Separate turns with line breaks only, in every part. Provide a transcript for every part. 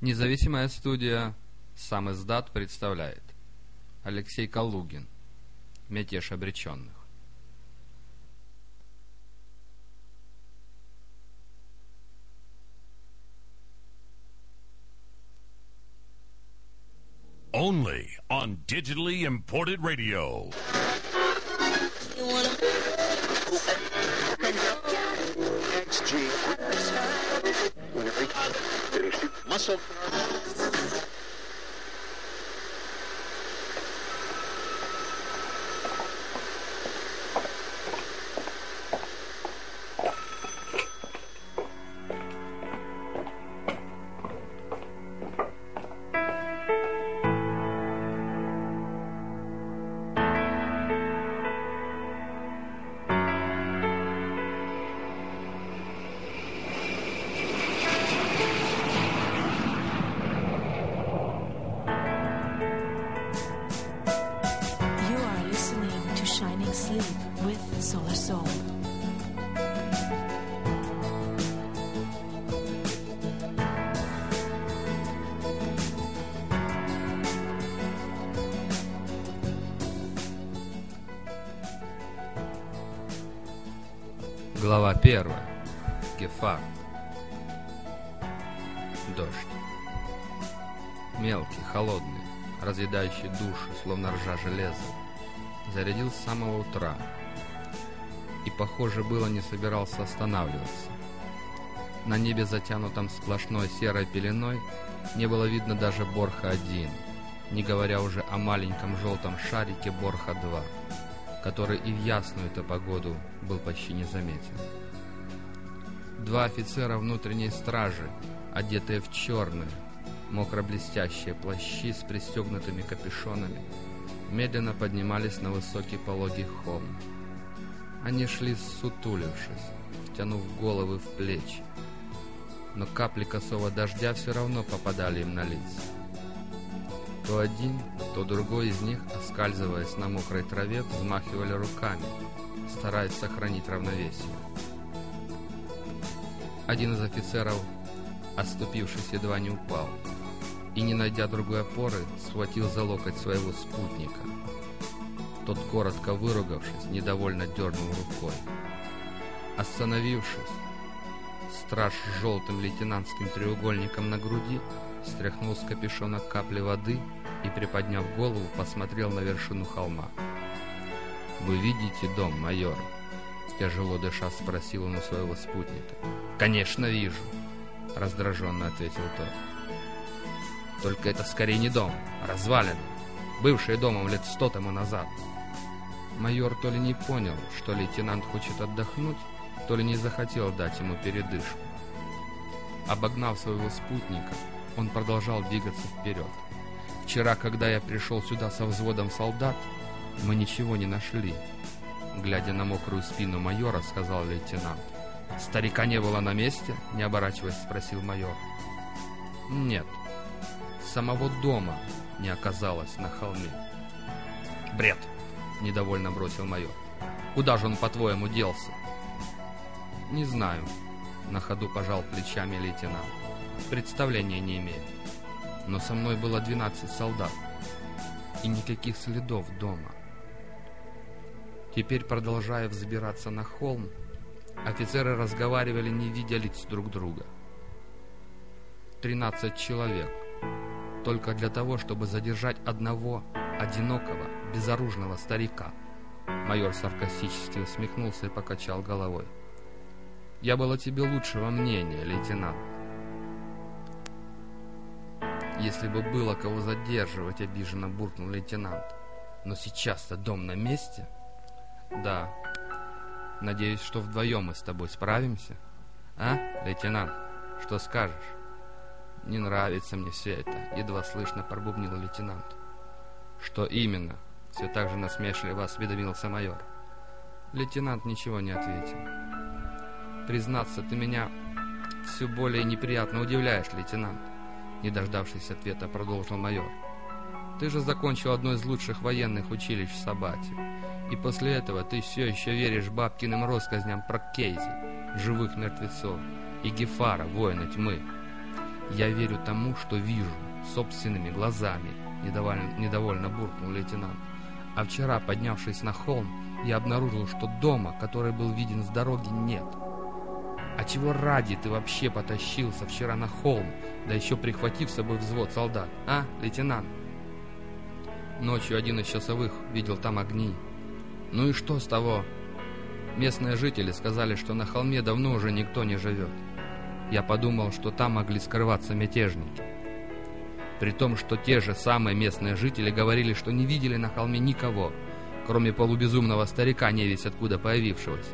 Независимая студия «Сам издат» представляет Алексей Калугин «Мятеж обреченных»
Only on digitally imported radio.
XG. Muscle. Ржа железа. Зарядил с самого утра. И, похоже, было не собирался останавливаться. На небе, затянутом сплошной серой пеленой, не было видно даже Борха-1, не говоря уже о маленьком желтом шарике Борха-2, который и в ясную-то погоду был почти незаметен. Два офицера внутренней стражи, одетые в черные, мокро-блестящие плащи с пристегнутыми капюшонами, медленно поднимались на высокий пологий холм. Они шли сутулившись, втянув головы в плечи, но капли косого дождя все равно попадали им на лица. То один, то другой из них, оскальзываясь на мокрой траве, взмахивали руками, стараясь сохранить равновесие. Один из офицеров, оступившись, едва не упал, и, не найдя другой опоры, схватил за локоть своего спутника. Тот, коротко выругавшись, недовольно дернул рукой. Остановившись, страж с желтым лейтенантским треугольником на груди стряхнул с капюшона капли воды и, приподняв голову, посмотрел на вершину холма. «Вы видите дом, майор?» Тяжело дыша спросил он у своего спутника. «Конечно вижу», — раздраженно ответил тот. «Только это скорее не дом, а развалина, бывшая домом лет сто тому назад». Майор то ли не понял, что лейтенант хочет отдохнуть, то ли не захотел дать ему передышку. Обогнав своего спутника, он продолжал двигаться вперед. «Вчера, когда я пришел сюда со взводом солдат, мы ничего не нашли», глядя на мокрую спину майора, сказал лейтенант. «Старика не было на месте?» — не оборачиваясь, спросил майор. «Нет, самого дома не оказалось на холме». «Бред!» — недовольно бросил майор. «Куда же он, по-твоему, делся?» «Не знаю», — на ходу пожал плечами лейтенант. «Представления не имею. Но со мной было 12 солдат, и никаких следов дома». Теперь, продолжая взбираться на холм, офицеры разговаривали, не видя лиц друг друга. Тринадцать человек. Только для того, чтобы задержать одного одинокого, безоружного старика. Майор саркастически усмехнулся и покачал головой. «Я был о тебе лучшего мнения, лейтенант. Если бы было кого задерживать, обиженно буркнул лейтенант. Но сейчас-то дом на месте?» Да. Надеюсь, что вдвоем мы с тобой справимся. А, лейтенант, что скажешь? Не нравится мне все это, едва слышно пробубнил лейтенант. Что именно? Все так же насмешливо осведомился майор. Лейтенант ничего не ответил. Признаться, ты меня все более неприятно удивляешь, лейтенант. Не дождавшись ответа, продолжил майор. Ты же закончил одно из лучших военных училищ в Сабате. И после этого ты все еще веришь бабкиным россказням про Кейзи, живых мертвецов, и Гефара, воина тьмы. Я верю тому, что вижу, собственными глазами, недовольно, недовольно буркнул лейтенант. А вчера, поднявшись на холм, я обнаружил, что дома, который был виден с дороги, нет. А чего ради ты вообще потащился вчера на холм, да еще прихватив с собой взвод солдат, а, лейтенант? Ночью один из часовых видел там огни. Ну и что с того? Местные жители сказали, что на холме давно уже никто не живет. Я подумал, что там могли скрываться мятежники. При том, что те же самые местные жители говорили, что не видели на холме никого, кроме полубезумного старика, не весь откуда появившегося.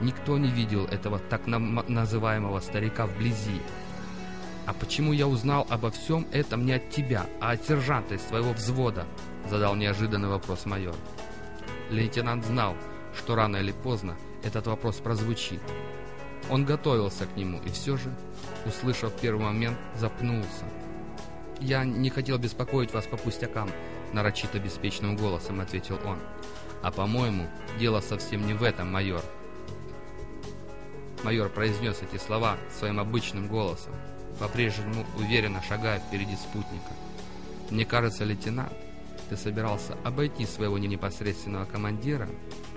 Никто не видел этого так называемого старика вблизи. «А почему я узнал обо всем этом не от тебя, а от сержанта из твоего взвода?» Задал неожиданный вопрос майор. Лейтенант знал, что рано или поздно этот вопрос прозвучит. Он готовился к нему и все же, услышав первый момент, запнулся. «Я не хотел беспокоить вас по пустякам», — нарочито беспечным голосом ответил он. «А по-моему, дело совсем не в этом, майор». Майор произнес эти слова своим обычным голосом, по-прежнему уверенно шагая впереди спутника. «Мне кажется, лейтенант, ты собирался обойти своего непосредственного командира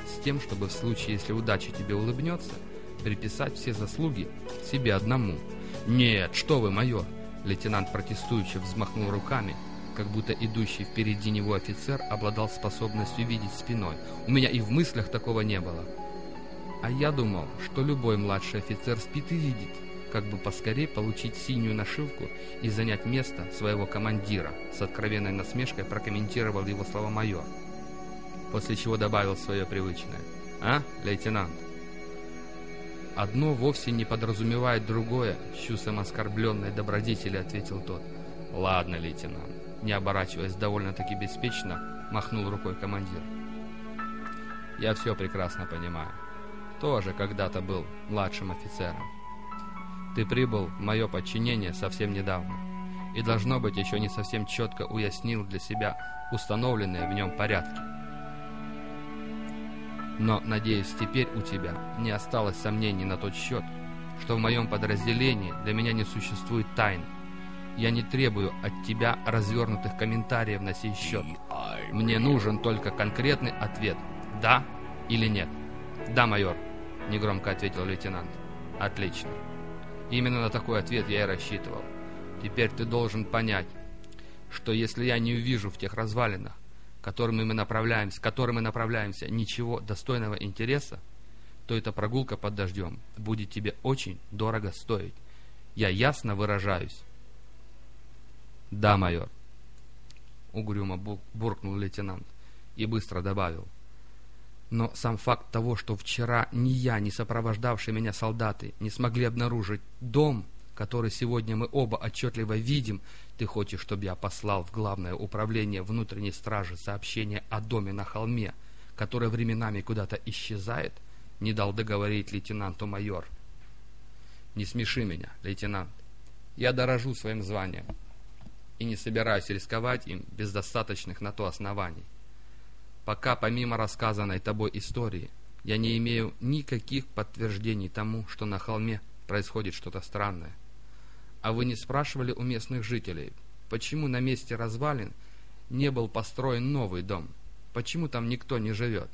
с тем, чтобы в случае, если удача тебе улыбнется, приписать все заслуги себе одному. «Нет, что вы, майор!» Лейтенант протестующе взмахнул руками, как будто идущий впереди него офицер обладал способностью видеть спиной. «У меня и в мыслях такого не было!» А я думал, что любой младший офицер спит и видит, как бы поскорее получить синюю нашивку и занять место своего командира, с откровенной насмешкой прокомментировал его слова майор, после чего добавил свое привычное. «А, лейтенант?» «Одно вовсе не подразумевает другое», — с чувством оскорбленной добродетели ответил тот. «Ладно, лейтенант», — не оборачиваясь довольно-таки беспечно, махнул рукой командир. «Я все прекрасно понимаю. Тоже когда-то был младшим офицером. Ты прибыл в мое подчинение совсем недавно, и, должно быть, еще не совсем четко уяснил для себя установленные в нем порядки. Но, надеюсь, теперь у тебя не осталось сомнений на тот счет, что в моем подразделении для меня не существует тайн. Я не требую от тебя развернутых комментариев на сей счет. Мне нужен только конкретный ответ «да» или «нет». «Да, майор», — негромко ответил лейтенант. «Отлично. Именно на такой ответ я и рассчитывал. Теперь ты должен понять, что если я не увижу в тех развалинах, которыми мы направляемся, к которым мы направляемся, ничего достойного интереса, то эта прогулка под дождем будет тебе очень дорого стоить. Я ясно выражаюсь. Да, майор. Угрюмо буркнул лейтенант и быстро добавил. Но сам факт того, что вчера ни я, ни сопровождавшие меня солдаты не смогли обнаружить дом, который сегодня мы оба отчетливо видим, ты хочешь, чтобы я послал в Главное управление внутренней стражи сообщение о доме на холме, которое временами куда-то исчезает? Не дал договорить лейтенанту майор. Не смеши меня, лейтенант. Я дорожу своим званием и не собираюсь рисковать им без достаточных на то оснований. Пока помимо рассказанной тобой истории я не имею никаких подтверждений тому, что на холме происходит что-то странное. А вы не спрашивали у местных жителей, почему на месте развалин не был построен новый дом? Почему там никто не живет?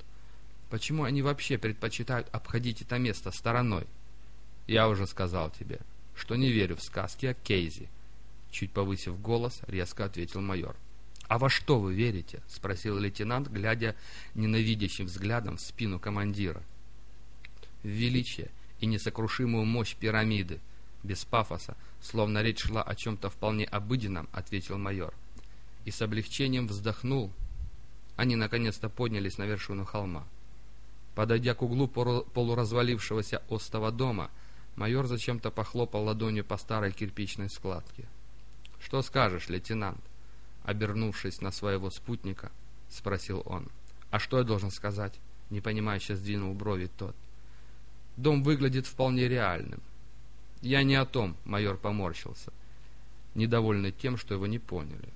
Почему они вообще предпочитают обходить это место стороной? Я уже сказал тебе, что не верю в сказки о Кейзи. Чуть повысив голос, резко ответил майор. «А во что вы верите?» — спросил лейтенант, глядя ненавидящим взглядом в спину командира. «В величие и несокрушимую мощь пирамиды, без пафоса, словно речь шла о чем-то вполне обыденном, ответил майор. И с облегчением вздохнул. Они наконец-то поднялись на вершину холма. Подойдя к углу полуразвалившегося остого дома, майор зачем-то похлопал ладонью по старой кирпичной складке. «Что скажешь, лейтенант?» Обернувшись на своего спутника, спросил он. «А что я должен сказать?» Непонимающе сдвинул брови тот. «Дом выглядит вполне реальным. «Я не о том», — майор поморщился, недовольный тем, что его не поняли.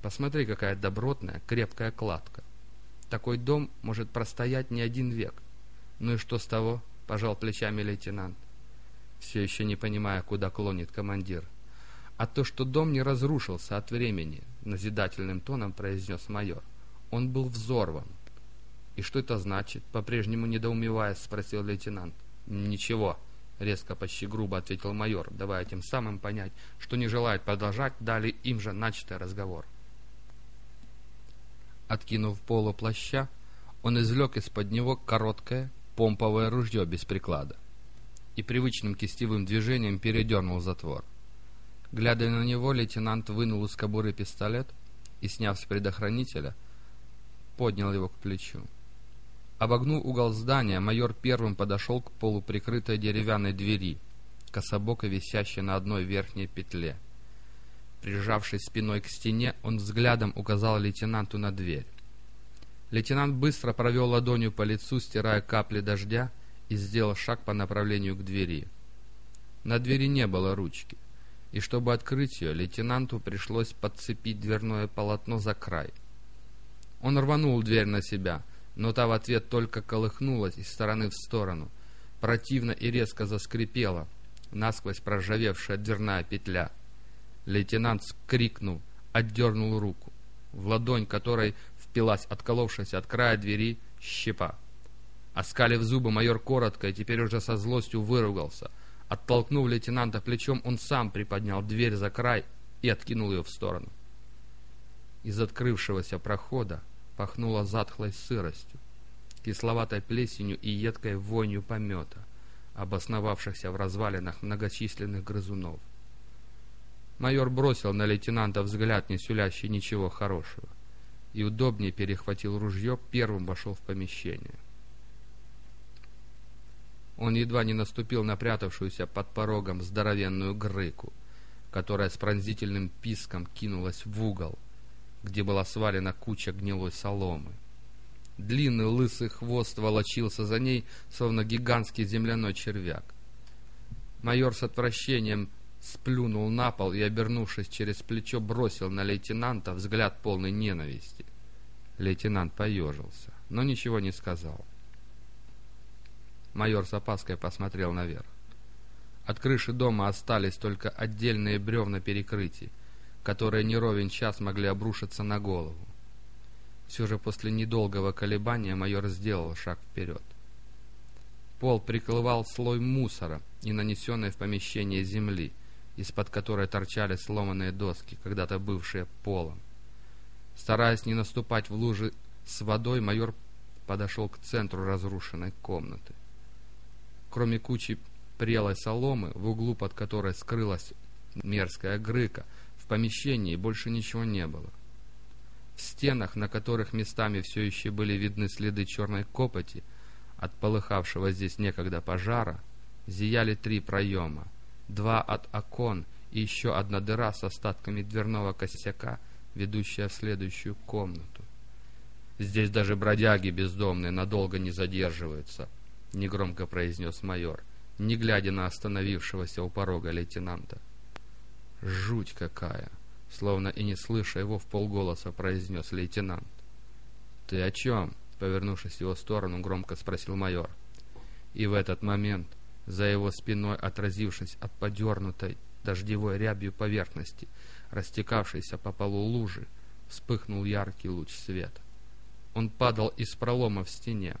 «Посмотри, какая добротная, крепкая кладка. Такой дом может простоять не один век. Ну и что с того?» — пожал плечами лейтенант, все еще не понимая, куда клонит командир. «А то, что дом не разрушился от времени», — назидательным тоном произнес майор. «Он был взорван». «И что это значит?» — по-прежнему недоумевая, спросил лейтенант. «Ничего», — резко, почти грубо ответил майор, давая тем самым понять, что не желает продолжать далее им же начатый разговор. Откинув полу плаща, он извлек из-под него короткое помповое ружье без приклада и привычным кистевым движением передернул затвор. Глядя на него, лейтенант вынул из кобуры пистолет и, сняв с предохранителя, поднял его к плечу. Обогнув угол здания, майор первым подошел к полуприкрытой деревянной двери, кособоко висящей на одной верхней петле. Прижавшись спиной к стене, он взглядом указал лейтенанту на дверь. Лейтенант быстро провел ладонью по лицу, стирая капли дождя, и сделал шаг по направлению к двери. На двери не было ручки, и чтобы открыть ее, лейтенанту пришлось подцепить дверное полотно за край. Он рванул дверь на себя, но та в ответ только колыхнулась из стороны в сторону, противно и резко заскрипела, насквозь проржавевшая дверная петля. Лейтенант скрикнул, отдернул руку, в ладонь которой впилась отколовшаяся от края двери щепа. Оскалив зубы, майор коротко и теперь уже со злостью выругался. Оттолкнув лейтенанта плечом, он сам приподнял дверь за край и откинул ее в сторону. Из открывшегося прохода пахнуло затхлой сыростью, кисловатой плесенью и едкой вонью помета, обосновавшихся в развалинах многочисленных грызунов. Майор бросил на лейтенанта взгляд, не сюлящий ничего хорошего, и удобнее перехватил ружье, первым вошел в помещение. Он едва не наступил на прятавшуюся под порогом здоровенную грыку, которая с пронзительным писком кинулась в угол, где была свалена куча гнилой соломы. Длинный лысый хвост волочился за ней, словно гигантский земляной червяк. Майор с отвращением сплюнул на пол и, обернувшись через плечо, бросил на лейтенанта взгляд полной ненависти. Лейтенант поежился, но ничего не сказал. Майор с опаской посмотрел наверх. От крыши дома остались только отдельные бревна перекрытий, которые не ровен час могли обрушиться на голову. Все же после недолгого колебания майор сделал шаг вперед. Пол прикрывал слой мусора и нанесенной в помещение земли, из-под которой торчали сломанные доски, когда-то бывшие полом. Стараясь не наступать в лужи с водой, майор подошел к центру разрушенной комнаты. Кроме кучи прелой соломы, в углу под которой скрылась мерзкая грыка, в помещении больше ничего не было. В стенах, на которых местами все еще были видны следы черной копоти, от полыхавшего здесь некогда пожара, зияли три проема, два от окон и еще одна дыра с остатками дверного косяка, ведущая в следующую комнату. Здесь даже бродяги бездомные надолго не задерживаются, — негромко произнес майор, не глядя на остановившегося у порога лейтенанта. «Жуть какая!» — словно и не слыша его в полголоса произнес лейтенант. «Ты о чем?» — повернувшись в его сторону, громко спросил майор. И в этот момент, за его спиной отразившись от подернутой дождевой рябью поверхности, растекавшейся по полу лужи, вспыхнул яркий луч света. Он падал из пролома в стене,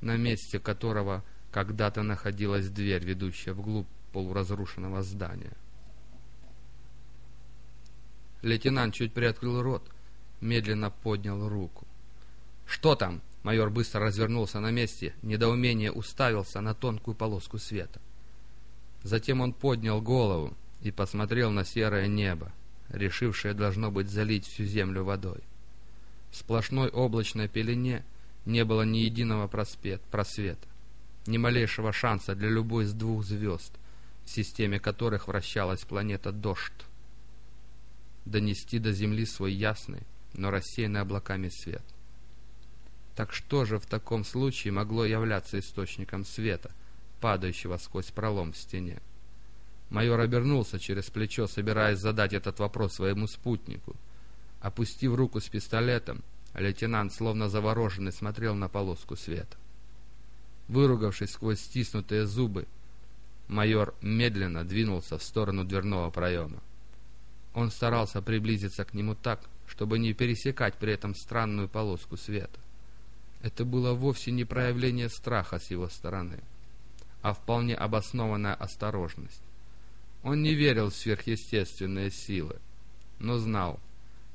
на месте которого когда-то находилась дверь, ведущая вглубь полуразрушенного здания. Лейтенант чуть приоткрыл рот, медленно поднял руку. «Что там?» Майор быстро развернулся на месте, недоумение уставился на тонкую полоску света. Затем он поднял голову и посмотрел на серое небо, решившее должно быть залить всю землю водой. В сплошной облачной пелене не было ни единого проспет, просвета, ни малейшего шанса для любой из двух звезд, в системе которых вращалась планета Дождь, донести до Земли свой ясный, но рассеянный облаками свет. Так что же в таком случае могло являться источником света, падающего сквозь пролом в стене? Майор обернулся через плечо, собираясь задать этот вопрос своему спутнику. Опустив руку с пистолетом, Лейтенант, словно завороженный, смотрел на полоску света. Выругавшись сквозь стиснутые зубы, Майор медленно двинулся в сторону дверного проема. Он старался приблизиться к нему так, чтобы не пересекать при этом странную полоску света. Это было вовсе не проявление страха с его стороны, а вполне обоснованная осторожность. Он не верил в сверхъестественные силы, но знал,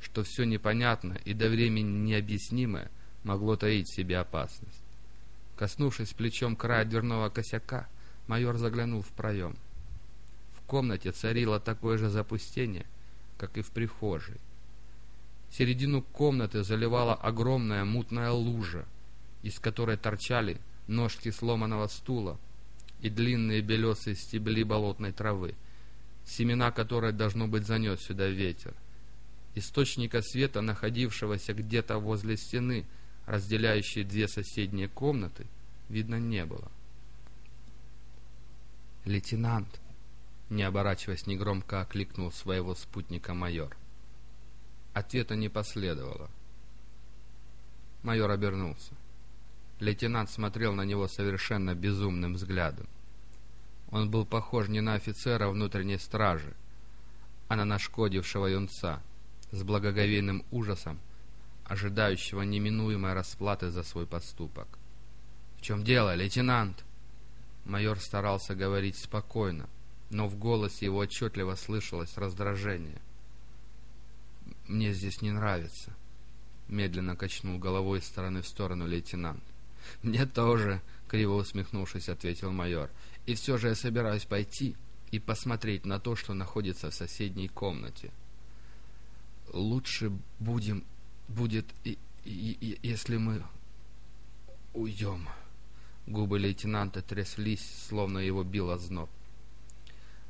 что все непонятное и до времени необъяснимое могло таить в себе опасность. Коснувшись плечом края дверного косяка, майор заглянул в проем. В комнате царило такое же запустение, как и в прихожей. Середину комнаты заливала огромная мутная лужа, из которой торчали ножки сломанного стула и длинные белесые стебли болотной травы, семена которой должно быть занес сюда ветер. Источника света, находившегося где-то возле стены, разделяющей две соседние комнаты, видно не было. «Лейтенант!» Не оборачиваясь негромко, окликнул своего спутника майор. Ответа не последовало. Майор обернулся. Лейтенант смотрел на него совершенно безумным взглядом. Он был похож не на офицера внутренней стражи, а на нашкодившего юнца, с благоговейным ужасом, ожидающего неминуемой расплаты за свой поступок. «В чем дело, лейтенант?» Майор старался говорить спокойно, но в голосе его отчетливо слышалось раздражение. «Мне здесь не нравится», — медленно качнул головой из стороны в сторону лейтенант. «Мне тоже», — криво усмехнувшись, ответил майор. «И все же я собираюсь пойти и посмотреть на то, что находится в соседней комнате. Лучше будем, будет, и, и, и, если мы уйдем». Губы лейтенанта тряслись, словно его бил озноб.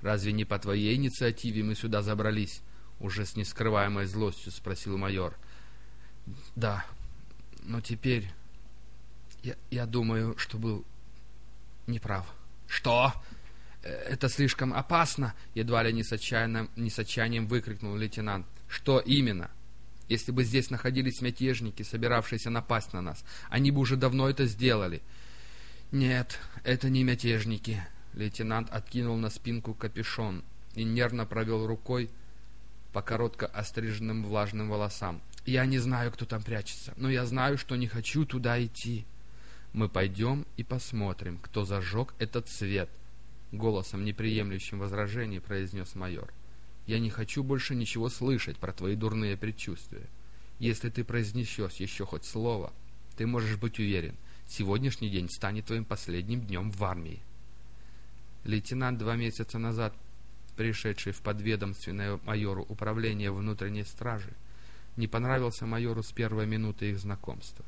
«Разве не по твоей инициативе мы сюда забрались?» Уже с нескрываемой злостью спросил майор. «Да, но теперь я, я думаю, что был неправ». «Что?» «Э, «Это слишком опасно!» — едва ли не с, отчаянным, не с отчаянием выкрикнул лейтенант. «Что именно?» «Если бы здесь находились мятежники, собиравшиеся напасть на нас, они бы уже давно это сделали. «Нет, это не мятежники». Лейтенант откинул на спинку капюшон и нервно провел рукой по коротко остриженным влажным волосам. «Я не знаю, кто там прячется, но я знаю, что не хочу туда идти. Мы пойдем и посмотрим, кто зажег этот свет», — голосом, неприемлющим возражений, произнес майор. «Я не хочу больше ничего слышать про твои дурные предчувствия. Если ты произнесешь еще хоть слово, ты можешь быть уверен, Сегодняшний день станет твоим последним днем в армии. Лейтенант два месяца назад, пришедший в подведомственное майору управление внутренней стражи, не понравился майору с первой минуты их знакомства.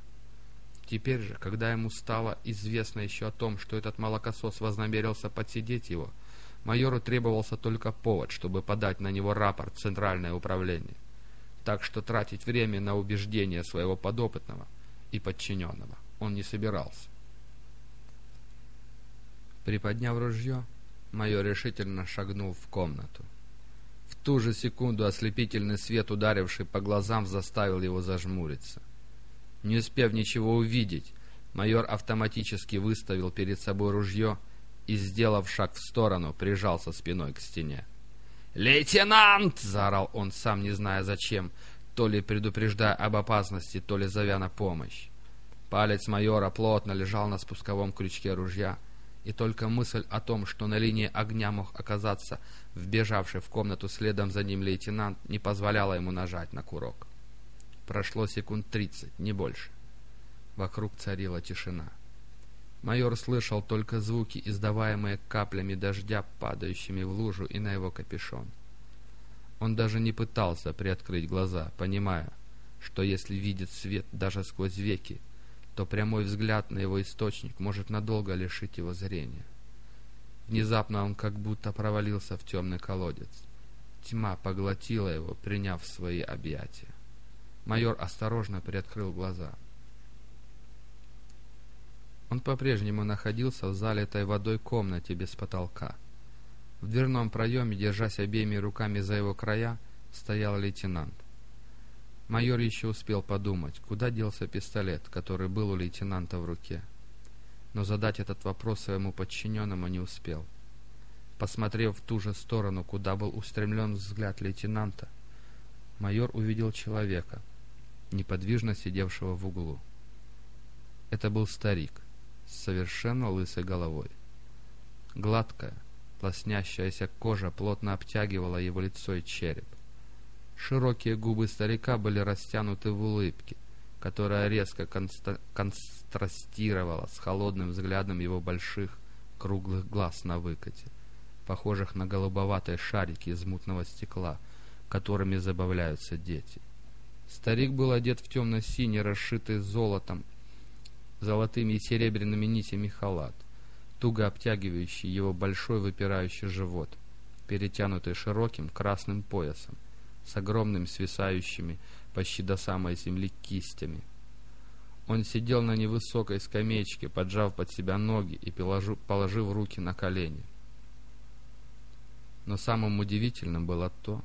Теперь же, когда ему стало известно еще о том, что этот молокосос вознамерился подсидеть его, майору требовался только повод, чтобы подать на него рапорт в Центральное управление. Так что тратить время на убеждение своего подопытного и подчиненного он не собирался. Приподняв ружье, майор решительно шагнул в комнату. В ту же секунду ослепительный свет, ударивший по глазам, заставил его зажмуриться. Не успев ничего увидеть, майор автоматически выставил перед собой ружье и, сделав шаг в сторону, прижался спиной к стене. «Лейтенант!» — заорал он, сам не зная зачем, то ли предупреждая об опасности, то ли зовя на помощь. Палец майора плотно лежал на спусковом крючке ружья, и только мысль о том, что на линии огня мог оказаться вбежавший в комнату следом за ним лейтенант, не позволяла ему нажать на курок. Прошло секунд тридцать, не больше. Вокруг царила тишина. Майор слышал только звуки, издаваемые каплями дождя, падающими в лужу и на его капюшон. Он даже не пытался приоткрыть глаза, понимая, что если видит свет даже сквозь веки, то прямой взгляд на его источник может надолго лишить его зрения. Внезапно он как будто провалился в темный колодец. Тьма поглотила его, приняв свои объятия. Майор осторожно приоткрыл глаза. Он по-прежнему находился в залитой водой комнате без потолка. В дверном проеме, держась обеими руками за его края, стоял лейтенант. Майор еще успел подумать, куда делся пистолет, который был у лейтенанта в руке. Но задать этот вопрос своему подчиненному не успел. Посмотрев в ту же сторону, куда был устремлен взгляд лейтенанта, майор увидел человека, неподвижно сидевшего в углу. Это был старик с совершенно лысой головой. Гладкая, лоснящаяся кожа плотно обтягивала его лицо и череп. Широкие губы старика были растянуты в улыбке, которая резко контрастировала с холодным взглядом его больших круглых глаз на выкате, похожих на голубоватые шарики из мутного стекла, которыми забавляются дети. Старик был одет в темно-синий, расшитый золотом, золотыми и серебряными нитями халат, туго обтягивающий его большой выпирающий живот, перетянутый широким красным поясом, с огромными свисающими почти до самой земли кистями. Он сидел на невысокой скамеечке, поджав под себя ноги и положив руки на колени. Но самым удивительным было то,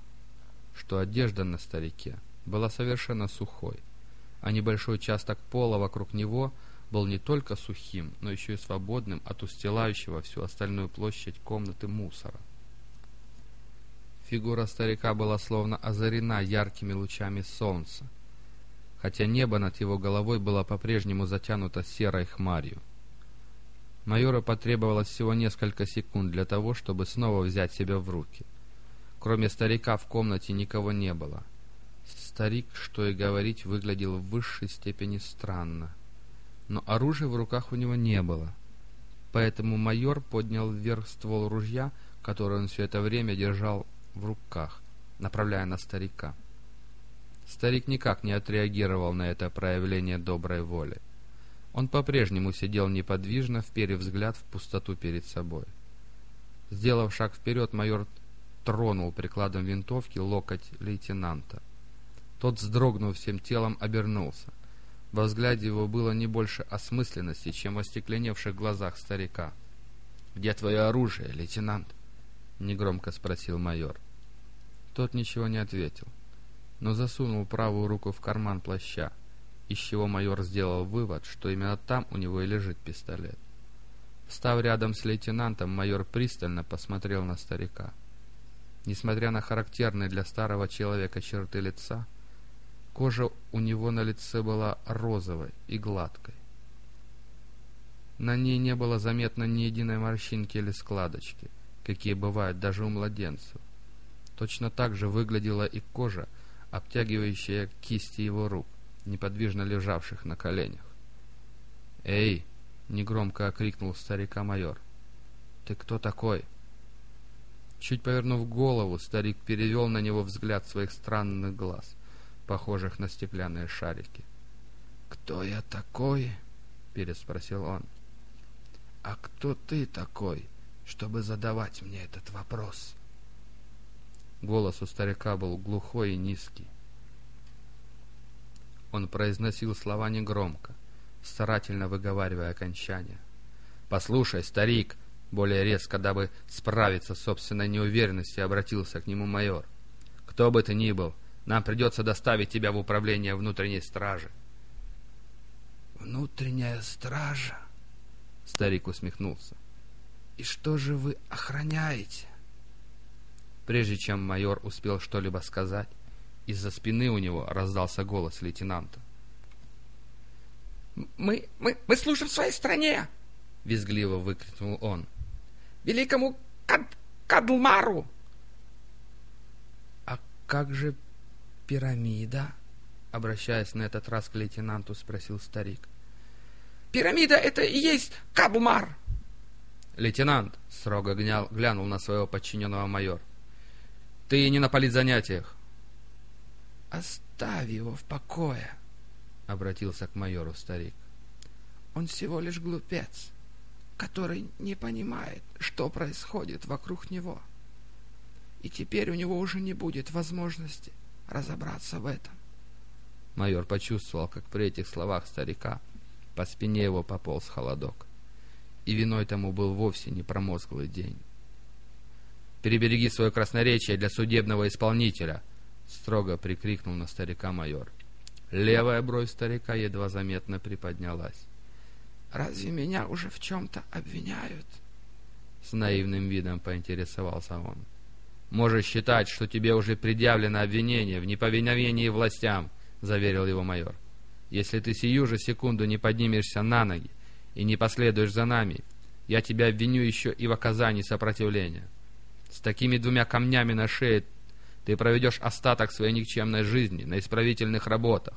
что одежда на старике была совершенно сухой, а небольшой участок пола вокруг него был не только сухим, но еще и свободным от устилающего всю остальную площадь комнаты мусора. Фигура старика была словно озарена яркими лучами солнца, хотя небо над его головой было по-прежнему затянуто серой хмарью. Майору потребовалось всего несколько секунд для того, чтобы снова взять себя в руки. Кроме старика в комнате никого не было. Старик, что и говорить, выглядел в высшей степени странно. Но оружия в руках у него не было. Поэтому майор поднял вверх ствол ружья, который он все это время держал в руках, направляя на старика. Старик никак не отреагировал на это проявление доброй воли. Он по-прежнему сидел неподвижно, вперев взгляд в пустоту перед собой. Сделав шаг вперед, майор тронул прикладом винтовки локоть лейтенанта. Тот, вздрогнув всем телом, обернулся. Во взгляде его было не больше осмысленности, чем в остекленевших глазах старика. «Где твое оружие, лейтенант?» — негромко спросил майор. Тот ничего не ответил, но засунул правую руку в карман плаща, из чего майор сделал вывод, что именно там у него и лежит пистолет. Став рядом с лейтенантом, майор пристально посмотрел на старика. Несмотря на характерные для старого человека черты лица, кожа у него на лице была розовой и гладкой. На ней не было заметно ни единой морщинки или складочки — какие бывают даже у младенцев. Точно так же выглядела и кожа, обтягивающая кисти его рук, неподвижно лежавших на коленях. «Эй!» — негромко окрикнул старика майор. «Ты кто такой?» Чуть повернув голову, старик перевел на него взгляд своих странных глаз, похожих на стеклянные шарики. «Кто я такой?» — переспросил он. «А кто ты такой?» Чтобы задавать мне этот вопрос. Голос у старика был глухой и низкий. Он произносил слова негромко, старательно выговаривая окончания. «Послушай, старик!» Более резко, дабы справиться с собственной неуверенностью, обратился к нему майор. «Кто бы ты ни был, нам придется доставить тебя в управление внутренней стражи». «Внутренняя стража?» Старик усмехнулся. «И что же вы охраняете?» Прежде чем майор успел что-либо сказать, из-за спины у него раздался голос лейтенанта.
«Мы, мы, мы служим своей стране!»
— визгливо выкрикнул он.
«Великому Кад Кадлмару!»
«А как же пирамида?» — обращаясь на этот раз к лейтенанту, спросил старик.
«Пирамида — это и есть Кадлмар!»
«Лейтенант!» — строго гнял, глянул на своего подчиненного майор. «Ты не на политзанятиях!»
«Оставь его в покое!» — обратился к майору старик. «Он всего лишь глупец, который не понимает, что происходит вокруг него. И теперь у него уже не будет возможности разобраться в этом».
Майор почувствовал, как при этих словах старика по спине его пополз холодок и виной тому был вовсе не промозглый день. «Перебереги свое красноречие для судебного исполнителя!» — строго прикрикнул на старика майор. Левая бровь старика едва заметно приподнялась.
«Разве меня уже в чем-то обвиняют?»
С наивным видом поинтересовался он. «Можешь считать, что тебе уже предъявлено обвинение в неповиновении властям», — заверил его майор. «Если ты сию же секунду не поднимешься на ноги и не последуешь за нами, я тебя обвиню еще и в оказании сопротивления. С такими двумя камнями на шее ты проведешь остаток своей никчемной жизни на исправительных работах.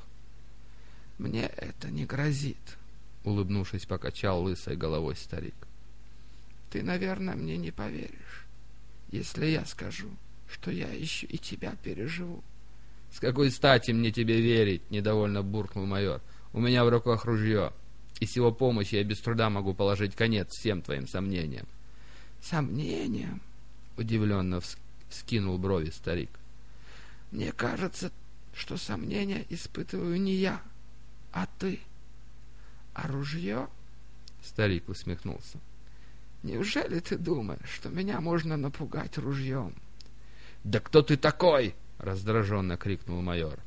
«Мне это не грозит», — улыбнувшись, покачал лысой головой старик. «Ты, наверное, мне не поверишь, если я скажу, что я еще и тебя переживу».
«С какой стати мне тебе верить?» — недовольно буркнул майор. «У меня в руках ружье, и с его помощью я без труда могу положить конец всем твоим сомнениям».
«Сомнениям?» — удивленно вскинул брови старик. «Мне кажется, что сомнения испытываю не я, а ты. А ружье?» Старик усмехнулся. «Неужели ты думаешь, что меня можно напугать ружьем?»
«Да кто ты такой?» — раздраженно крикнул майор.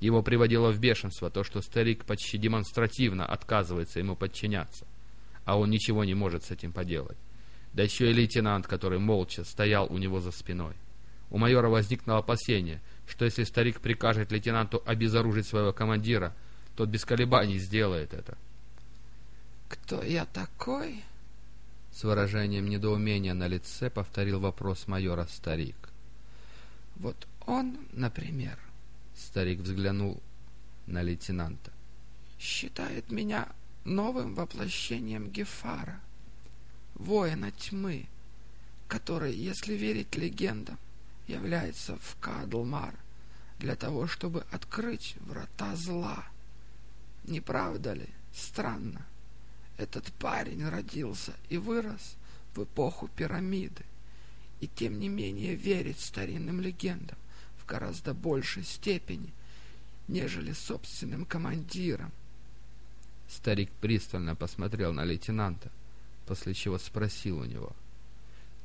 Его приводило в бешенство то, что старик почти демонстративно отказывается ему подчиняться, а он ничего не может с этим поделать. Да еще и лейтенант, который молча стоял у него за спиной. У майора возникло опасение, что если старик прикажет лейтенанту обезоружить своего командира, тот без колебаний сделает это.
«Кто я такой?»
С выражением недоумения на лице повторил вопрос майора старик.
«Вот он, например, — старик взглянул на лейтенанта, — считает меня новым воплощением Гефара, воина тьмы, который, если верить легендам, является в Кадлмар для того, чтобы открыть врата зла. Не правда ли? Странно. Этот парень родился и вырос в эпоху пирамиды, и тем не менее верит старинным легендам в гораздо большей степени, нежели собственным командирам.
Старик пристально посмотрел на лейтенанта, после чего спросил у него.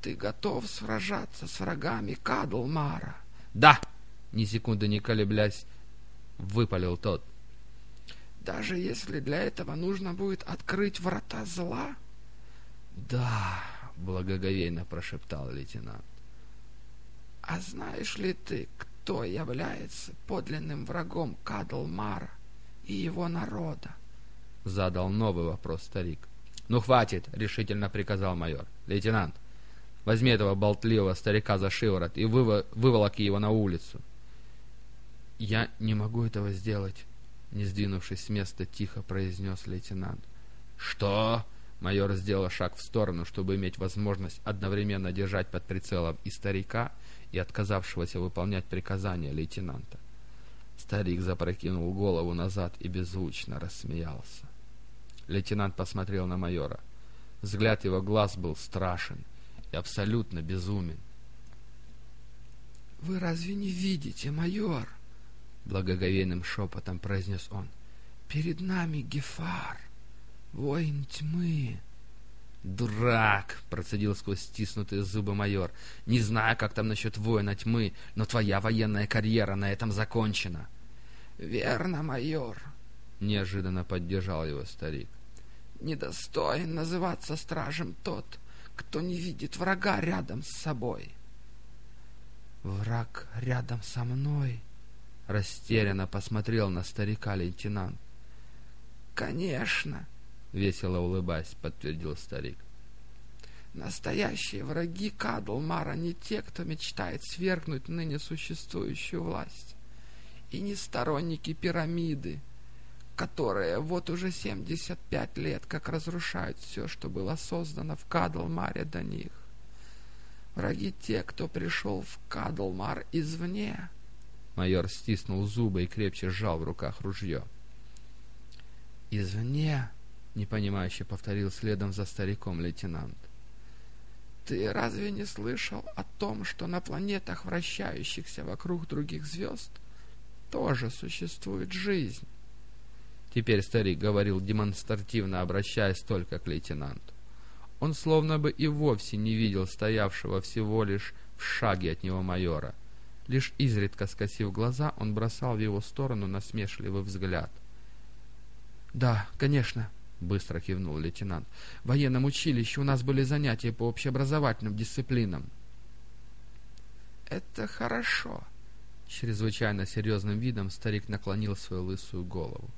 «Ты готов сражаться с врагами Кадлмара?»
«Да!» — ни секунды не колеблясь, выпалил тот.
Даже если для этого нужно будет открыть врата зла?
Да, благоговейно прошептал лейтенант.
А знаешь ли ты, кто является подлинным врагом Кадлмара и его народа?
Задал новый вопрос старик. Ну хватит, решительно приказал майор. Лейтенант, возьми этого болтливого старика за шиворот и выволоки его на улицу. Я не могу этого сделать, не сдвинувшись с места, тихо произнес лейтенант. «Что?» Майор сделал шаг в сторону, чтобы иметь возможность одновременно держать под прицелом и старика, и отказавшегося выполнять приказания лейтенанта. Старик запрокинул голову назад и беззвучно рассмеялся. Лейтенант посмотрел на майора. Взгляд его глаз был страшен и абсолютно безумен.
«Вы разве не видите, майор?» благоговейным шепотом произнес он. Перед нами Гефар, воин тьмы.
«Дурак!» — процедил сквозь стиснутые зубы майор. «Не знаю, как там насчет воина тьмы, но твоя военная карьера на этом закончена».
«Верно, майор!» — неожиданно поддержал его старик. «Недостоин называться стражем тот, кто не видит врага рядом с собой».
«Враг рядом со мной?» Растерянно посмотрел на старика лейтенант.
«Конечно!» — весело улыбаясь, подтвердил старик. «Настоящие враги Кадлмара не те, кто мечтает свергнуть ныне существующую власть, и не сторонники пирамиды, которые вот уже 75 лет как разрушают все, что было создано в Кадлмаре до них. Враги те, кто пришел в Кадлмар извне,
Майор стиснул зубы и крепче сжал в руках ружье.
«Извне?» — непонимающе повторил следом за стариком лейтенант. «Ты разве не слышал о том, что на планетах, вращающихся вокруг других звезд, тоже существует жизнь?»
Теперь старик говорил демонстративно, обращаясь только к лейтенанту. Он словно бы и вовсе не видел стоявшего всего лишь в шаге от него майора — Лишь изредка скосив глаза, он бросал в его сторону насмешливый взгляд. «Да, конечно», — быстро кивнул лейтенант. — В военном училище у нас были занятия по общеобразовательным дисциплинам. — Это хорошо. Чрезвычайно серьезным видом старик наклонил свою лысую голову.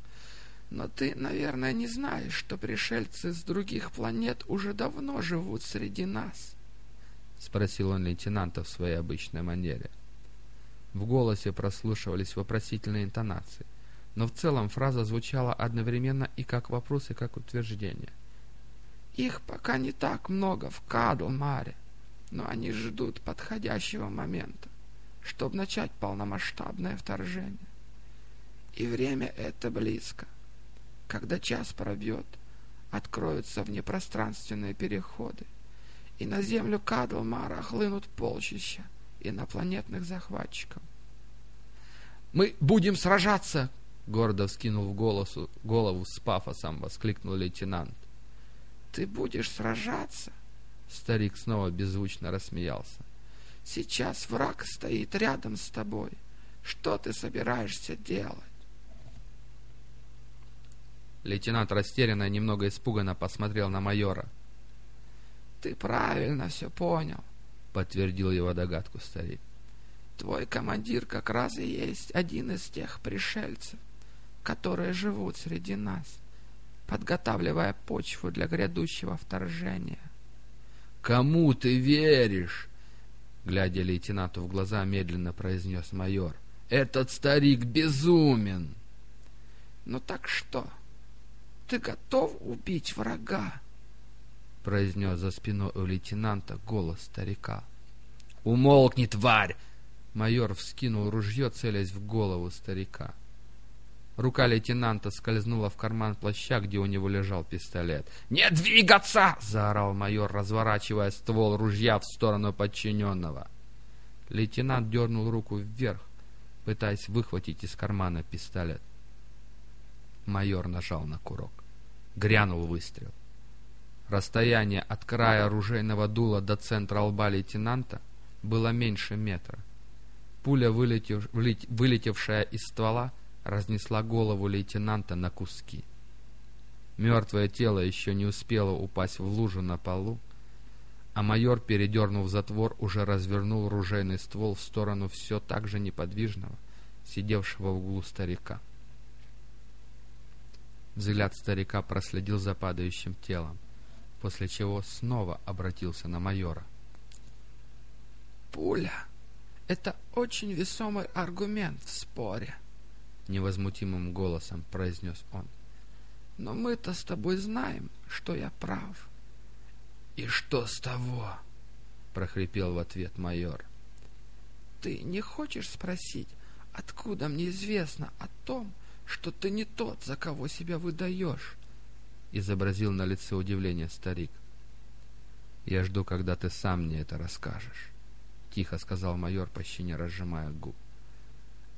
Но ты, наверное, не знаешь, что пришельцы с других планет уже давно живут среди нас? — спросил он лейтенанта в своей обычной манере. В голосе прослушивались вопросительные интонации, но в целом фраза звучала одновременно и как вопрос, и как утверждение. «Их пока не так много в Кадлмаре, но они ждут подходящего момента, чтобы начать полномасштабное вторжение. И время это близко. Когда час пробьет, откроются внепространственные переходы, и на землю Кадлмара хлынут полчища инопланетных захватчиков. «Мы будем сражаться!» — гордо вскинул в голосу, голову с пафосом, воскликнул лейтенант. «Ты будешь сражаться?» Старик снова беззвучно рассмеялся. «Сейчас враг стоит рядом с тобой. Что ты собираешься делать?» Лейтенант растерянно и немного испуганно посмотрел на майора. «Ты правильно все понял», — подтвердил его догадку старик. «Твой командир как раз и есть один из тех пришельцев, которые живут среди нас, подготавливая почву для грядущего вторжения».
«Кому ты веришь?» Глядя лейтенанту в глаза, медленно произнес майор. «Этот старик безумен!»
«Ну так что?» ты готов убить врага? — произнес за спиной у лейтенанта голос старика.
— Умолкни, тварь!
Майор вскинул ружье, целясь в голову старика. Рука лейтенанта скользнула в карман плаща, где у него лежал пистолет.
«Не двигаться!»
— заорал майор, разворачивая ствол ружья в сторону подчиненного. Лейтенант дернул руку вверх, пытаясь выхватить из кармана пистолет. Майор нажал на курок. Грянул выстрел. Расстояние от края оружейного дула до центра лба лейтенанта было меньше метра. Пуля, вылетев, вылетевшая из ствола, разнесла голову лейтенанта на куски. Мертвое тело еще не успело упасть в лужу на полу, а майор, передернув затвор, уже развернул ружейный ствол в сторону все так же неподвижного, сидевшего в углу старика. Взгляд старика проследил за падающим телом, после чего снова обратился на майора. «Пуля — это очень весомый аргумент в споре», — невозмутимым голосом произнес он. «Но мы-то с тобой знаем, что я прав».
«И что с того?» — прохрипел в ответ майор.
«Ты не хочешь спросить, откуда мне известно о том, что ты не тот, за кого себя выдаешь, — изобразил на лице удивление старик. — Я жду, когда ты сам мне это расскажешь, — тихо сказал майор, почти не разжимая губ. —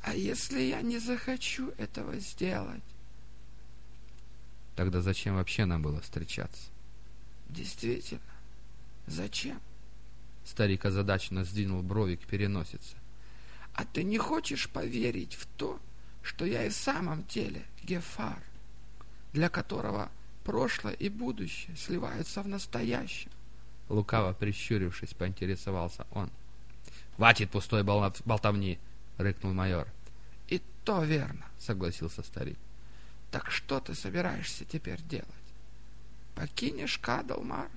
А если я не захочу этого сделать? — Тогда зачем вообще нам было встречаться? — Действительно, зачем? Старик озадаченно сдвинул брови к переносице. — А ты не хочешь поверить в то, — что я и в самом деле Гефар, для которого прошлое и будущее сливаются в настоящем. Лукаво прищурившись, поинтересовался он.
— Хватит пустой бол болтовни! — рыкнул майор.
— И то верно, — согласился старик. — Так что ты собираешься теперь делать? Покинешь Кадалмар?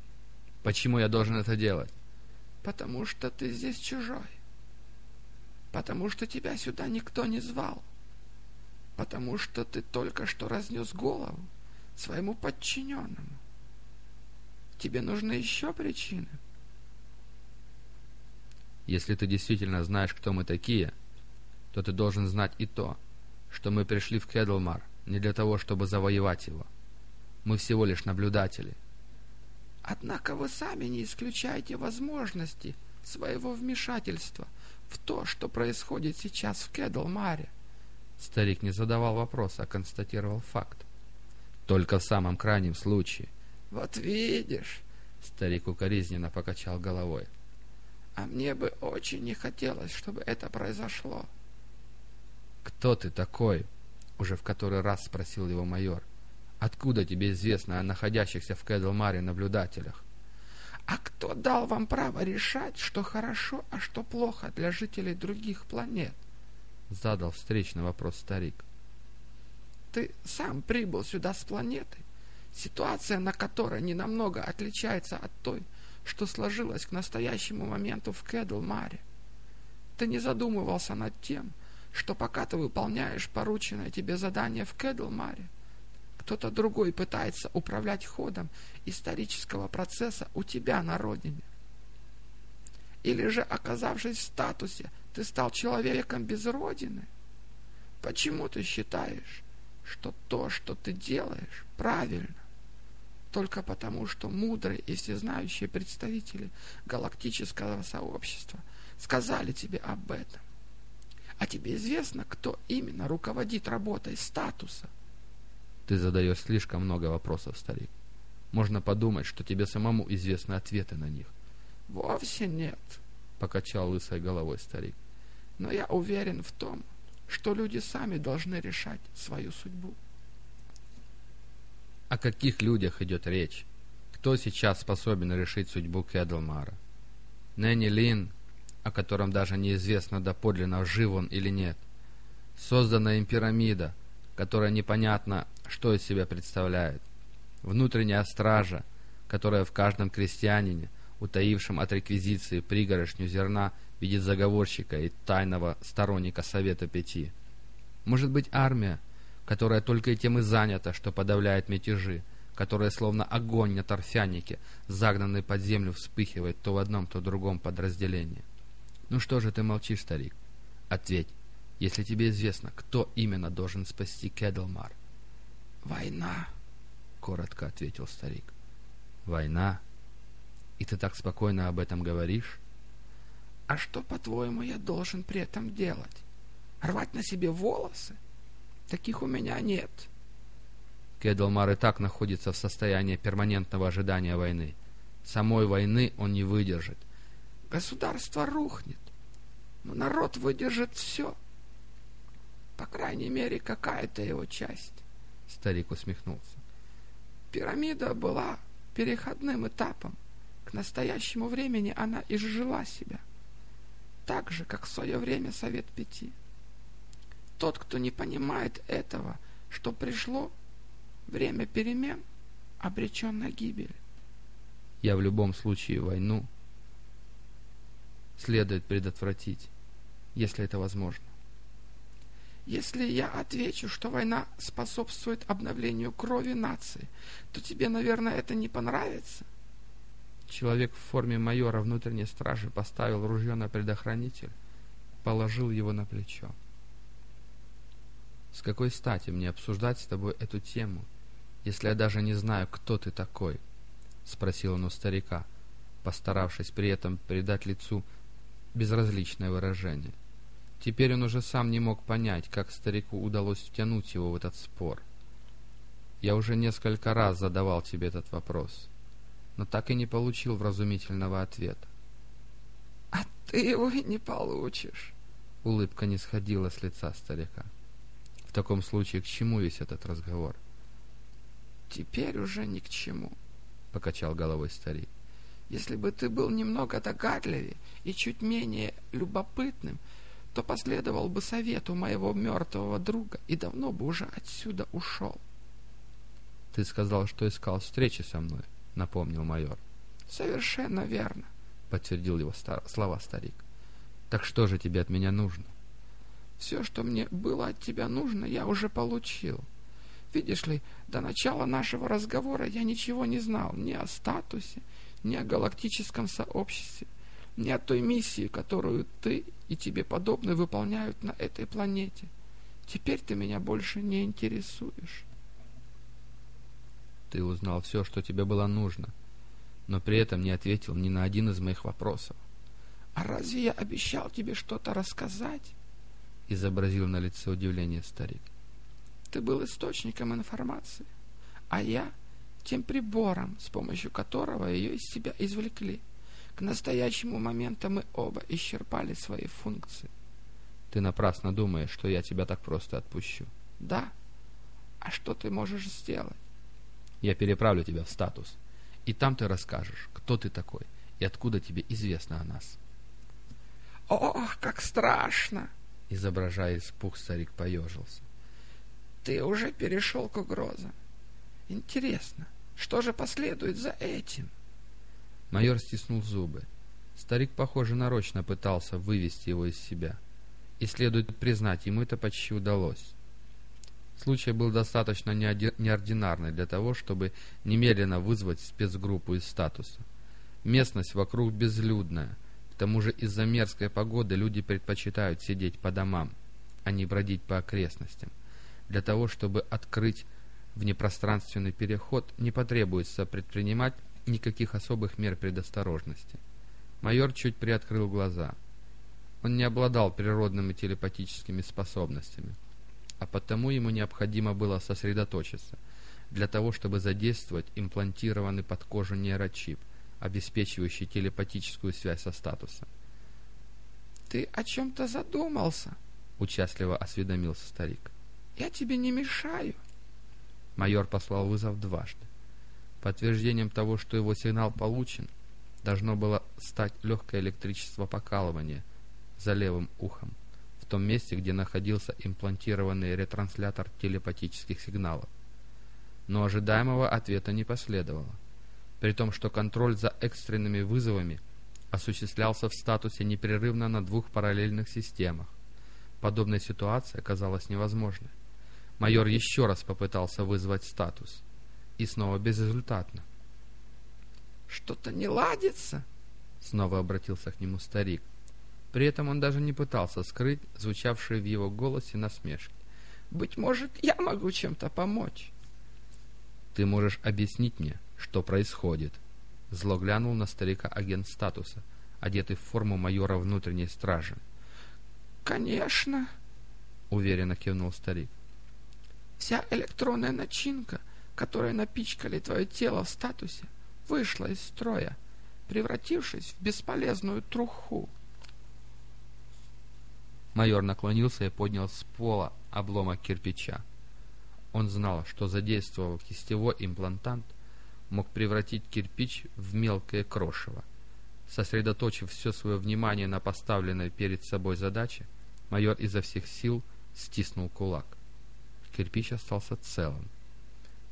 — Почему я должен это делать?
— Потому что ты здесь чужой потому что тебя сюда никто не звал, потому что ты только что разнес голову своему подчиненному. Тебе нужны еще причины. Если ты действительно знаешь, кто мы такие, то ты должен знать и то, что мы пришли в Кедлмар не для того, чтобы завоевать его. Мы всего лишь наблюдатели. Однако вы сами не исключаете возможности своего вмешательства в то, что происходит сейчас в Кедлмаре. Старик не задавал вопроса, а констатировал факт. Только в самом крайнем случае. Вот видишь, старик укоризненно покачал головой. А мне бы очень не хотелось, чтобы это произошло. Кто ты такой? Уже в который раз спросил его майор. Откуда тебе известно о находящихся в Кэдлмаре наблюдателях?
А кто дал вам право решать, что хорошо, а что плохо для жителей других планет?
Задал встречный вопрос старик.
Ты сам прибыл сюда с планеты, ситуация на которой не намного отличается от той, что сложилась к настоящему моменту в Кэдлмаре. Ты не задумывался над тем, что пока ты выполняешь порученное тебе задание в Кэдлмаре, кто-то другой пытается управлять ходом исторического процесса у тебя на родине. Или же, оказавшись в статусе, ты стал человеком без родины? Почему ты считаешь, что то, что ты делаешь, правильно? Только потому, что мудрые и всезнающие представители галактического сообщества сказали тебе об этом. А тебе известно, кто именно руководит работой статуса?
Ты задаешь слишком много вопросов, старик. Можно подумать, что тебе самому известны ответы на них.
Вовсе нет,
покачал лысой головой старик.
Но я уверен в том, что люди сами должны решать свою судьбу.
О каких людях идет речь? Кто сейчас способен решить судьбу Кедлмара? Нэнни Лин, о котором даже неизвестно доподлинно, жив он или нет. Созданная им пирамида, которая непонятно, что из себя представляет. Внутренняя стража, которая в каждом крестьянине, утаившем от реквизиции пригорошню зерна, видит заговорщика и тайного сторонника Совета Пяти. Может быть, армия, которая только и тем и занята, что подавляет мятежи, которая словно огонь на торфянике, загнанный под землю, вспыхивает то в одном, то в другом подразделении. Ну что же ты молчишь, старик? Ответь, если тебе известно, кто именно должен спасти Кедлмар.
«Война», —
коротко ответил старик. «Война? И ты так спокойно об этом говоришь?»
«А что, по-твоему, я должен при этом делать? Рвать на себе волосы? Таких у меня нет».
Кедлмар и так находится в состоянии перманентного ожидания войны. Самой войны он не выдержит.
Государство рухнет, но народ выдержит все. По крайней мере, какая-то его часть.
Старик усмехнулся.
Пирамида была переходным этапом. К настоящему времени она изжила себя. Так же, как в свое время Совет Пяти. Тот, кто не понимает этого, что пришло время перемен, обречен на гибель.
Я в любом случае войну следует предотвратить, если это возможно.
Если я отвечу, что война способствует обновлению крови нации, то тебе, наверное, это не понравится.
Человек в форме майора внутренней стражи поставил ружье на предохранитель, положил его на плечо. С какой стати мне обсуждать с тобой эту тему, если я даже не знаю, кто ты такой? — спросил он у старика, постаравшись при этом придать лицу безразличное выражение. Теперь он уже сам не мог понять, как старику удалось втянуть его в этот спор. Я уже несколько раз задавал тебе этот вопрос, но так и не получил вразумительного ответа.
— А ты его и не получишь.
Улыбка не сходила с лица старика. В таком случае к чему весь этот разговор?
— Теперь уже ни к чему, —
покачал головой старик.
Если бы ты был немного догадливее и чуть менее любопытным, то последовал бы совету моего мертвого друга и давно бы уже отсюда ушел.
— Ты сказал, что искал встречи со мной, — напомнил майор.
— Совершенно верно, —
подтвердил его стар слова старик. — Так что же тебе от меня нужно?
— Все, что мне было от тебя нужно, я уже получил. Видишь ли, до начала нашего разговора я ничего не знал ни о статусе, ни о галактическом сообществе, ни о той миссии, которую ты и тебе подобные выполняют на этой планете. Теперь ты меня больше не интересуешь.
Ты узнал все, что тебе было нужно, но при этом не ответил ни на один из моих вопросов.
А разве я обещал тебе что-то рассказать?
Изобразил на лице удивление старик.
Ты был источником информации, а я тем прибором, с помощью которого ее из себя извлекли. К настоящему моменту мы оба исчерпали свои функции.
Ты напрасно думаешь, что я тебя так просто отпущу.
Да. А что ты можешь сделать?
Я переправлю тебя в статус. И там ты расскажешь, кто ты такой и откуда тебе известно о нас.
«Ох, как страшно!»
Изображая испуг, старик поежился.
«Ты уже перешел к угрозам. Интересно, что же последует за этим?»
Майор стиснул зубы. Старик, похоже, нарочно пытался вывести его из себя. И следует признать, ему это почти удалось. Случай был достаточно неординарный для того, чтобы немедленно вызвать спецгруппу из статуса. Местность вокруг безлюдная. К тому же из-за мерзкой погоды люди предпочитают сидеть по домам, а не бродить по окрестностям. Для того, чтобы открыть внепространственный переход, не потребуется предпринимать никаких особых мер предосторожности. Майор чуть приоткрыл глаза. Он не обладал природными телепатическими способностями, а потому ему необходимо было сосредоточиться для того, чтобы задействовать имплантированный под кожу нейрочип, обеспечивающий телепатическую связь со статусом.
«Ты о чем-то задумался?» — участливо осведомился старик. «Я тебе не мешаю».
Майор послал вызов дважды. Подтверждением того, что его сигнал получен, должно было стать легкое электричество покалывания за левым ухом, в том месте, где находился имплантированный ретранслятор телепатических сигналов. Но ожидаемого ответа не последовало, при том, что контроль за экстренными вызовами осуществлялся в статусе непрерывно на двух параллельных системах. Подобная ситуация оказалась невозможной. Майор еще раз попытался вызвать статус, и снова безрезультатно.
«Что-то не ладится?»
Снова обратился к нему старик. При этом он даже не пытался скрыть звучавшие в его голосе насмешки.
«Быть может, я могу чем-то помочь?»
«Ты можешь объяснить мне, что происходит?» Зло глянул на старика агент статуса, одетый в форму майора внутренней стражи.
«Конечно!» — уверенно кивнул старик. «Вся электронная начинка, которой напичкали твое тело в статусе, вышла из строя, превратившись в бесполезную труху.
Майор наклонился и поднял с пола обломок кирпича. Он знал, что задействовав кистевой имплантант, мог превратить кирпич в мелкое крошево. Сосредоточив все свое внимание на поставленной перед собой задаче, майор изо всех сил стиснул кулак. Кирпич остался целым.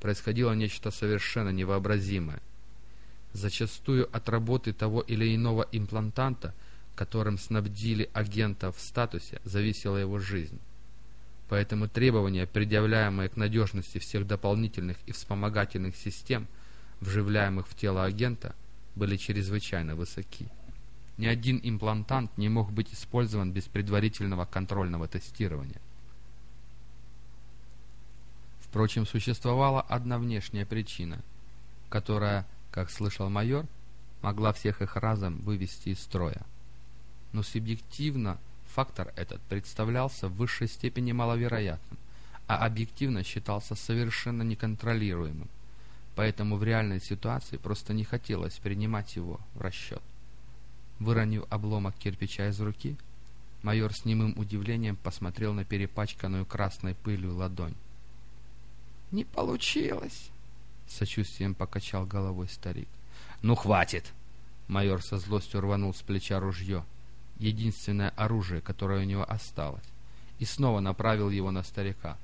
Происходило нечто совершенно невообразимое — зачастую от работы того или иного имплантанта, которым снабдили агента в статусе, зависела его жизнь. Поэтому требования, предъявляемые к надежности всех дополнительных и вспомогательных систем, вживляемых в тело агента, были чрезвычайно высоки. Ни один имплантант не мог быть использован без предварительного контрольного тестирования. Впрочем, существовала одна внешняя причина, которая как слышал майор, могла всех их разом вывести из строя. Но субъективно фактор этот представлялся в высшей степени маловероятным, а объективно считался совершенно неконтролируемым. Поэтому в реальной ситуации просто не хотелось принимать его в расчет. Выронив обломок кирпича из руки, майор с немым удивлением посмотрел на перепачканную красной пылью ладонь.
«Не получилось!»
— сочувствием покачал головой старик. «Ну, хватит!» Майор со злостью рванул с плеча ружье, единственное оружие, которое у него осталось, и снова направил его на старика.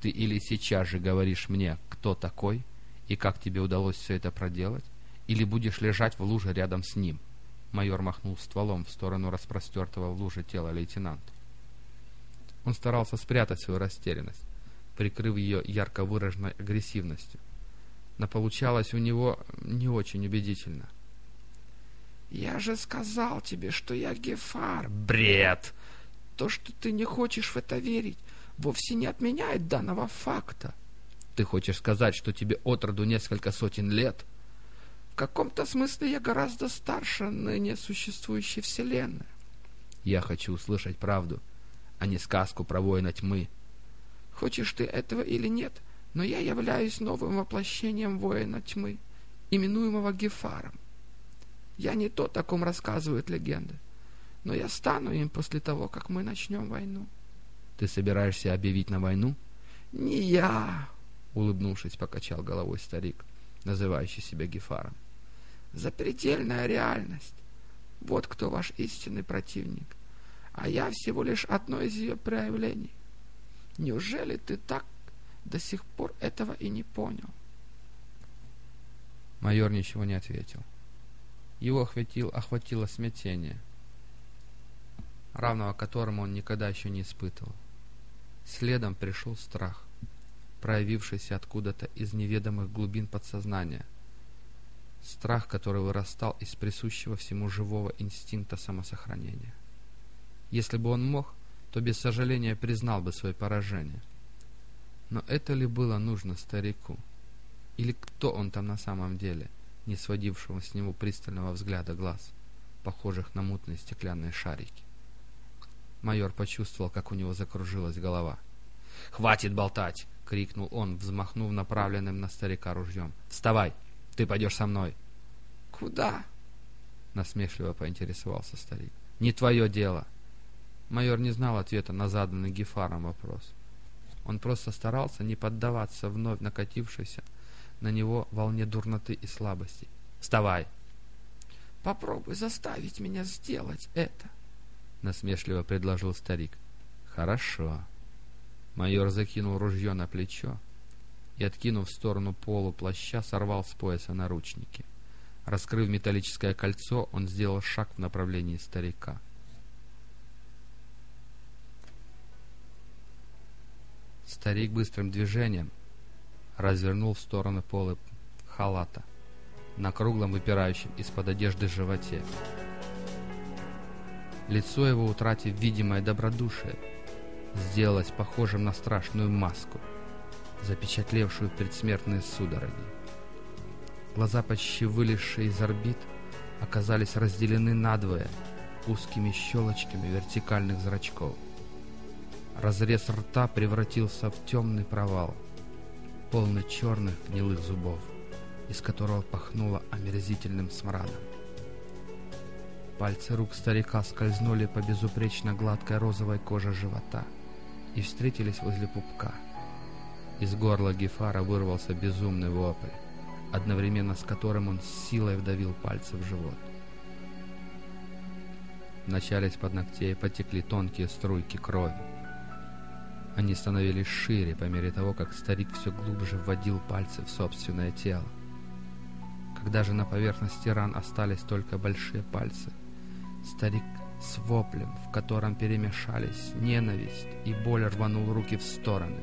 «Ты или сейчас же говоришь мне, кто такой, и как тебе удалось все это проделать, или будешь лежать в луже рядом с ним?» Майор махнул стволом в сторону распростертого в луже тела лейтенанта. Он старался спрятать свою растерянность, прикрыв ее ярко выраженной агрессивностью но получалось у него не очень убедительно.
«Я же сказал тебе, что я Гефар!»
«Бред!»
«То, что ты не хочешь в это верить, вовсе не отменяет данного факта!»
«Ты хочешь сказать, что тебе от роду несколько сотен лет?»
«В каком-то смысле я гораздо старше ныне существующей вселенной!»
«Я хочу услышать правду, а не сказку про воина тьмы!»
«Хочешь ты этого или нет?» но я являюсь новым воплощением воина тьмы, именуемого Гефаром. Я не то, о ком рассказывают легенды, но я стану им после того, как мы начнем войну.
Ты собираешься объявить на войну?
Не я, —
улыбнувшись, покачал головой старик, называющий себя Гефаром.
«Запредельная реальность. Вот кто ваш истинный противник. А я всего лишь одно из ее проявлений. Неужели ты так до сих пор этого и не понял?»
Майор ничего не ответил. Его охватил, охватило смятение, равного которому он никогда еще не испытывал. Следом пришел страх, проявившийся откуда-то из неведомых глубин подсознания. Страх, который вырастал из присущего всему живого инстинкта самосохранения. Если бы он мог, то без сожаления признал бы свое поражение. Но это ли было нужно старику? Или кто он там на самом деле, не сводившего с него пристального взгляда глаз, похожих на мутные стеклянные шарики? Майор почувствовал, как у него закружилась голова. «Хватит болтать!» — крикнул он, взмахнув направленным на старика ружьем. «Вставай! Ты пойдешь со мной!»
«Куда?»
— насмешливо поинтересовался старик. «Не твое дело!» Майор не знал ответа на заданный Гефаром вопрос. Он просто старался не поддаваться вновь накатившейся на него волне дурноты и слабости. «Вставай!»
«Попробуй заставить меня сделать это!»
— насмешливо предложил старик. «Хорошо». Майор закинул ружье на плечо и, откинув в сторону полу плаща, сорвал с пояса наручники. Раскрыв металлическое кольцо, он сделал шаг в направлении старика. Старик быстрым движением развернул в сторону полы халата на круглом выпирающем из-под одежды животе. Лицо его, утратив видимое добродушие, сделалось похожим на страшную маску, запечатлевшую предсмертные судороги. Глаза, почти вылезшие из орбит, оказались разделены надвое узкими щелочками вертикальных зрачков. Разрез рта превратился в темный провал, полный черных гнилых зубов, из которого пахнуло омерзительным смрадом. Пальцы рук старика скользнули по безупречно гладкой розовой коже живота и встретились возле пупка. Из горла Гефара вырвался безумный вопль, одновременно с которым он силой вдавил пальцы в живот. Вначале из-под ногтей потекли тонкие струйки крови. Они становились шире по мере того, как старик все глубже вводил пальцы в собственное тело. Когда же на поверхности ран остались только большие пальцы, Старик с воплем, в котором перемешались ненависть и боль, рванул руки в стороны,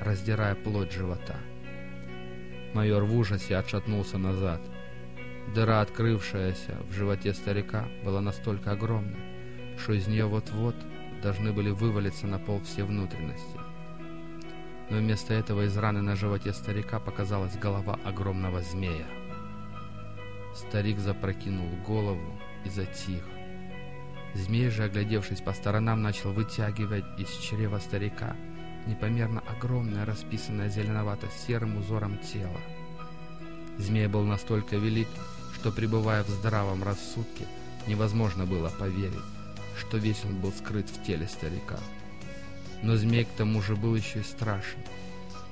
раздирая плоть живота. Майор в ужасе отшатнулся назад. Дыра, открывшаяся в животе старика, была настолько огромна, что из нее вот-вот должны были вывалиться на пол все внутренности. Но вместо этого из раны на животе старика показалась голова огромного змея. Старик запрокинул голову и затих. Змей же, оглядевшись по сторонам, начал вытягивать из чрева старика непомерно огромное, расписанное зеленовато-серым узором тело. Змей был настолько велик, что, пребывая в здравом рассудке, невозможно было поверить, что весь он был скрыт в теле старика. Но змей к тому же был еще и страшен,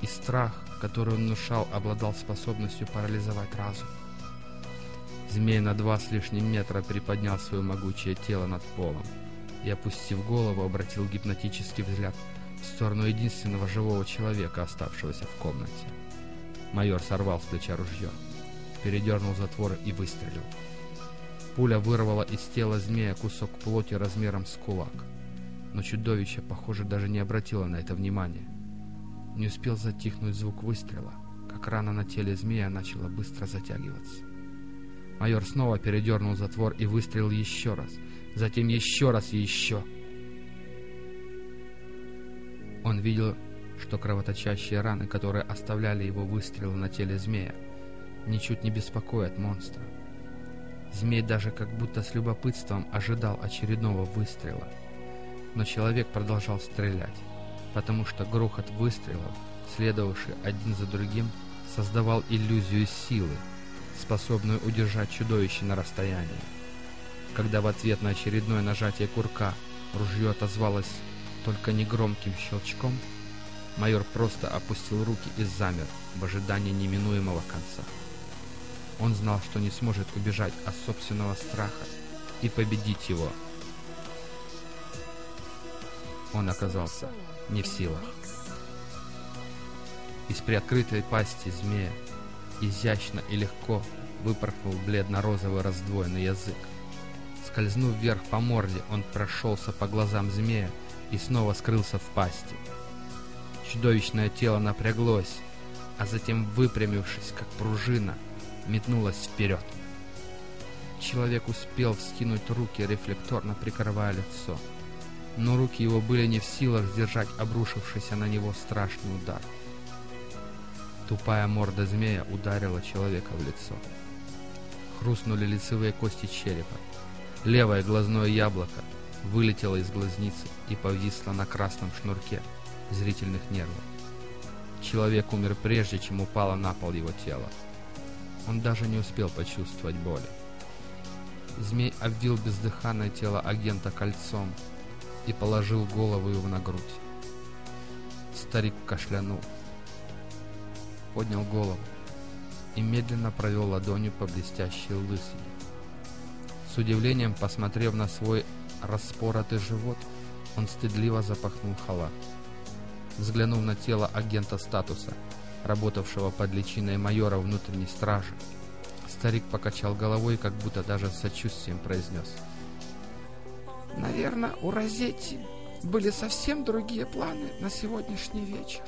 и страх, который он внушал, обладал способностью парализовать разум. Змей на два с лишним метра приподнял свое могучее тело над полом и, опустив голову, обратил гипнотический взгляд в сторону единственного живого человека, оставшегося в комнате. Майор сорвал с плеча ружье, передернул затвор и выстрелил. Пуля вырвала из тела змея кусок плоти размером с кулак, но чудовище, похоже, даже не обратило на это внимания. Не успел затихнуть звук выстрела, как рана на теле змея начала быстро затягиваться. Майор снова передернул затвор и выстрелил еще раз. Затем еще раз и еще. Он видел, что кровоточащие раны, которые оставляли его выстрелы на теле змея, ничуть не беспокоят монстра. Змей даже как будто с любопытством ожидал очередного выстрела. Но человек продолжал стрелять, потому что грохот выстрелов, следовавший один за другим, создавал иллюзию силы, способную удержать чудовище на расстоянии. Когда в ответ на очередное нажатие курка ружье отозвалось только негромким щелчком, Майор просто опустил руки и замер в ожидании неминуемого конца. Он знал, что не сможет убежать от собственного страха и победить его. Он оказался не в силах. Из приоткрытой пасти змея изящно и легко выпорхнул бледно-розовый раздвоенный язык. Скользнув вверх по морде, он прошелся по глазам змея и снова скрылся в пасти. Чудовищное тело напряглось, а затем, выпрямившись, как пружина, метнулось вперед. Человек успел вскинуть руки, рефлекторно прикрывая лицо. Но руки его были не в силах сдержать обрушившийся на него страшный удар. Тупая морда змея ударила человека в лицо. Хрустнули лицевые кости черепа. Левое глазное яблоко вылетело из глазницы и повисло на красном шнурке зрительных нервов. Человек умер прежде, чем упало на пол его тело. Он даже не успел почувствовать боли. Змей обвил бездыханное тело агента кольцом и положил голову его на грудь. Старик кашлянул, поднял голову и медленно провел ладонью по блестящей лысине. С удивлением, посмотрев на свой распоротый живот, он стыдливо запахнул халат. Взглянув на тело агента статуса, работавшего под личиной майора внутренней стражи, старик покачал головой, как будто даже с сочувствием произнес.
Наверное, у Розетти были совсем другие планы на сегодняшний вечер.